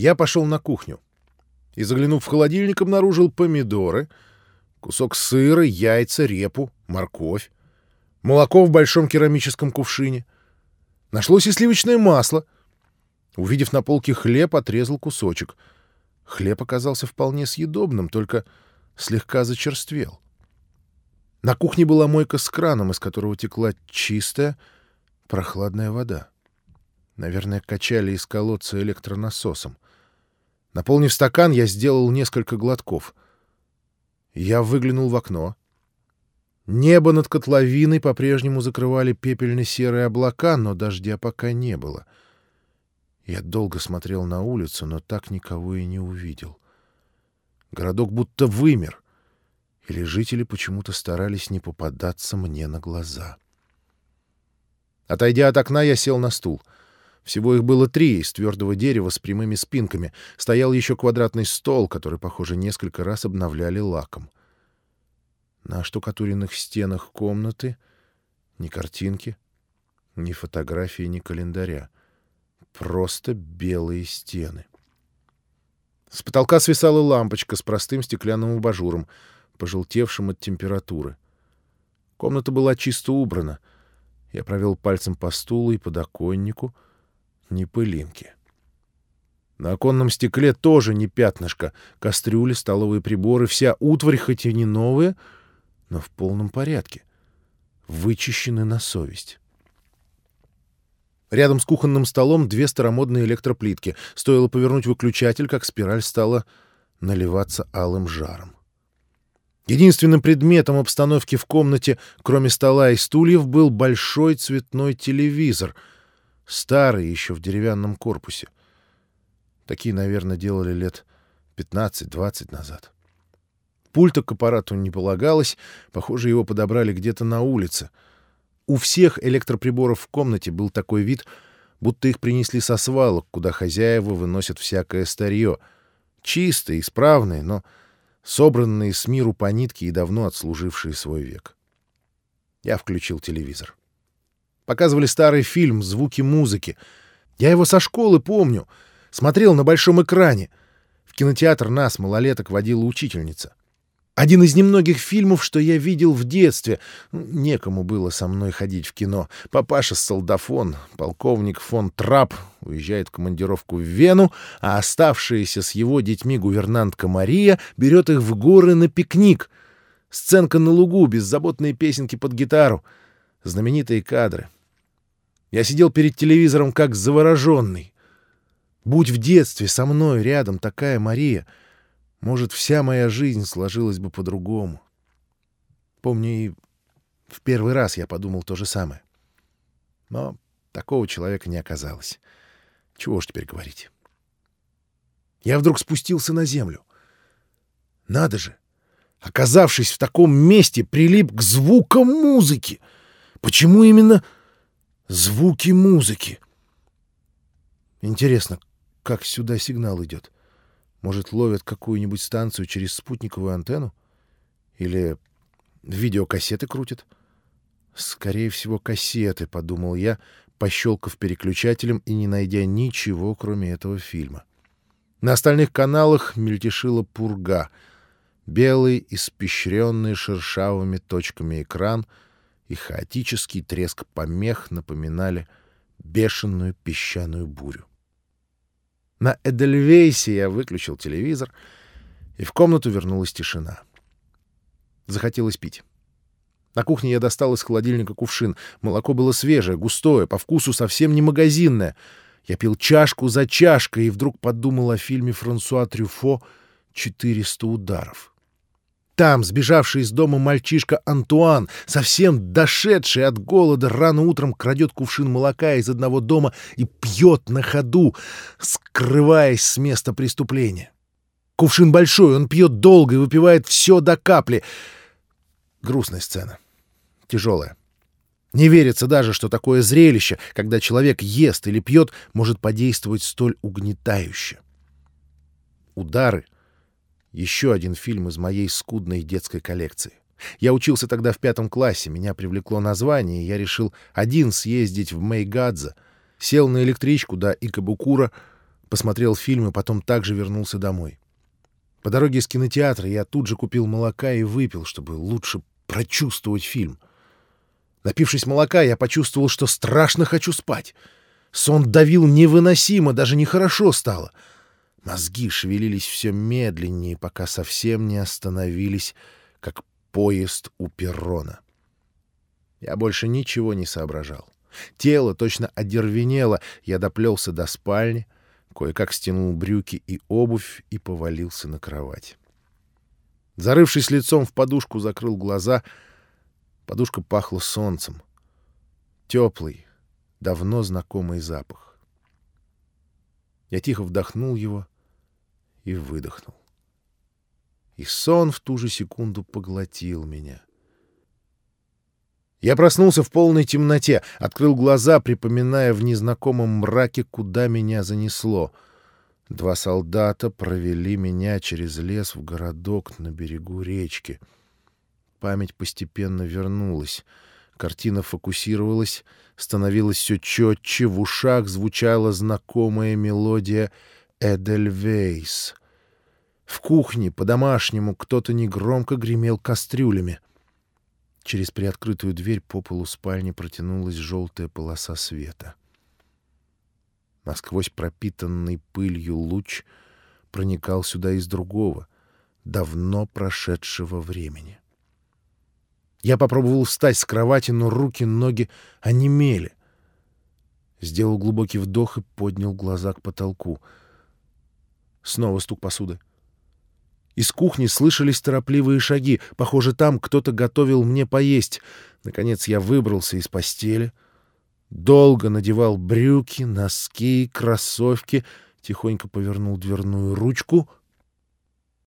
Я пошел на кухню и, заглянув в холодильник, обнаружил помидоры, кусок сыра, яйца, репу, морковь, молоко в большом керамическом кувшине. Нашлось и сливочное масло. Увидев на полке хлеб, отрезал кусочек. Хлеб оказался вполне съедобным, только слегка зачерствел. На кухне была мойка с краном, из которого текла чистая, прохладная вода. Наверное, качали из колодца электронасосом. Наполнив стакан, я сделал несколько глотков. Я выглянул в окно. Небо над котловиной по-прежнему закрывали пепельно-серые облака, но дождя пока не было. Я долго смотрел на улицу, но так никого и не увидел. Городок будто вымер, или жители почему-то старались не попадаться мне на глаза. Отойдя от окна, я сел на стул — всего их было три из твердого дерева с прямыми спинками. Стоял еще квадратный стол, который, похоже, несколько раз обновляли лаком. На штукатуренных стенах комнаты ни картинки, ни фотографии, ни календаря. Просто белые стены. С потолка свисала лампочка с простым стеклянным абажуром, пожелтевшим от температуры. Комната была чисто убрана. Я провел пальцем по стулу и подоконнику — ни пылинки. На оконном стекле тоже не пятнышко. Кастрюли, столовые приборы, вся утварь, хоть и не новая, но в полном порядке. Вычищены на совесть. Рядом с кухонным столом две старомодные электроплитки. Стоило повернуть выключатель, как спираль стала наливаться алым жаром. Единственным предметом обстановки в комнате, кроме стола и стульев, был большой цветной телевизор — Старый, еще в деревянном корпусе. Такие, наверное, делали лет 15-20 назад. Пульта к аппарату не полагалось, похоже, его подобрали где-то на улице. У всех электроприборов в комнате был такой вид, будто их принесли со свалок, куда хозяева выносят всякое старье. Чистые, исправные, но собранные с миру по нитке и давно отслужившие свой век. Я включил телевизор. Показывали старый фильм «Звуки музыки». Я его со школы помню. Смотрел на большом экране. В кинотеатр нас, малолеток, водила учительница. Один из немногих фильмов, что я видел в детстве. Некому было со мной ходить в кино. Папаша солдафон, полковник фон Трап, уезжает в командировку в Вену, а оставшаяся с его детьми гувернантка Мария берет их в горы на пикник. Сценка на лугу, беззаботные песенки под гитару. Знаменитые кадры — я сидел перед телевизором как завороженный. Будь в детстве со мной рядом такая Мария, может, вся моя жизнь сложилась бы по-другому. Помню, и в первый раз я подумал то же самое. Но такого человека не оказалось. Чего уж теперь говорить. Я вдруг спустился на землю. Надо же! Оказавшись в таком месте, прилип к звукам музыки. Почему именно Звуки музыки. Интересно, как сюда сигнал идет? Может, ловят какую-нибудь станцию через спутниковую антенну? Или видеокассеты крутят? Скорее всего, кассеты, — подумал я, пощелкав переключателем и не найдя ничего, кроме этого фильма. На остальных каналах мельтешила пурга. Белый, испещренный шершавыми точками экран — и хаотический треск помех напоминали бешеную песчаную бурю. На Эдельвейсе я выключил телевизор, и в комнату вернулась тишина. Захотелось пить. На кухне я достал из холодильника кувшин. Молоко было свежее, густое, по вкусу совсем не магазинное. Я пил чашку за чашкой и вдруг подумал о фильме Франсуа Трюфо «400 ударов». Там сбежавший из дома мальчишка Антуан, совсем дошедший от голода, рано утром крадет кувшин молока из одного дома и пьет на ходу, скрываясь с места преступления. Кувшин большой, он пьет долго и выпивает все до капли. Грустная сцена. Тяжелая. Не верится даже, что такое зрелище, когда человек ест или пьет, может подействовать столь угнетающе. Удары — еще один фильм из моей скудной детской коллекции. Я учился тогда в пятом классе, меня привлекло название, и я решил один съездить в Мейгадзе. Сел на электричку до Икабукура, Посмотрел фильм и потом также вернулся домой. По дороге из кинотеатра я тут же купил молока и выпил, чтобы лучше прочувствовать фильм. Напившись молока, я почувствовал, что страшно хочу спать. Сон давил невыносимо, даже нехорошо стало. Мозги шевелились все медленнее, пока совсем не остановились, как поезд у перрона. Я больше ничего не соображал. Тело точно одервенело, я доплелся до спальни, кое-как стянул брюки и обувь и повалился на кровать. Зарывшись лицом в подушку, закрыл глаза. Подушка пахла солнцем. Теплый, давно знакомый запах. Я тихо вдохнул его и выдохнул. И сон в ту же секунду поглотил меня. Я проснулся в полной темноте, открыл глаза, припоминая в незнакомом мраке, куда меня занесло. Два солдата провели меня через лес в городок на берегу речки. Память постепенно вернулась. Картина фокусировалась, становилась все четче, в ушах звучала знакомая мелодия «Эдельвейс». В кухне по-домашнему кто-то негромко гремел кастрюлями. Через приоткрытую дверь по полу спальни протянулась желтая полоса света. Насквозь пропитанный пылью луч проникал сюда из другого, давно прошедшего времени. Я попробовал встать с кровати, но руки, ноги онемели. Сделал глубокий вдох и поднял глаза к потолку. Снова стук посуды. Из кухни слышались торопливые шаги. Похоже, там кто-то готовил мне поесть. Наконец я выбрался из постели. Долго надевал брюки, носки, кроссовки. Тихонько повернул дверную ручку —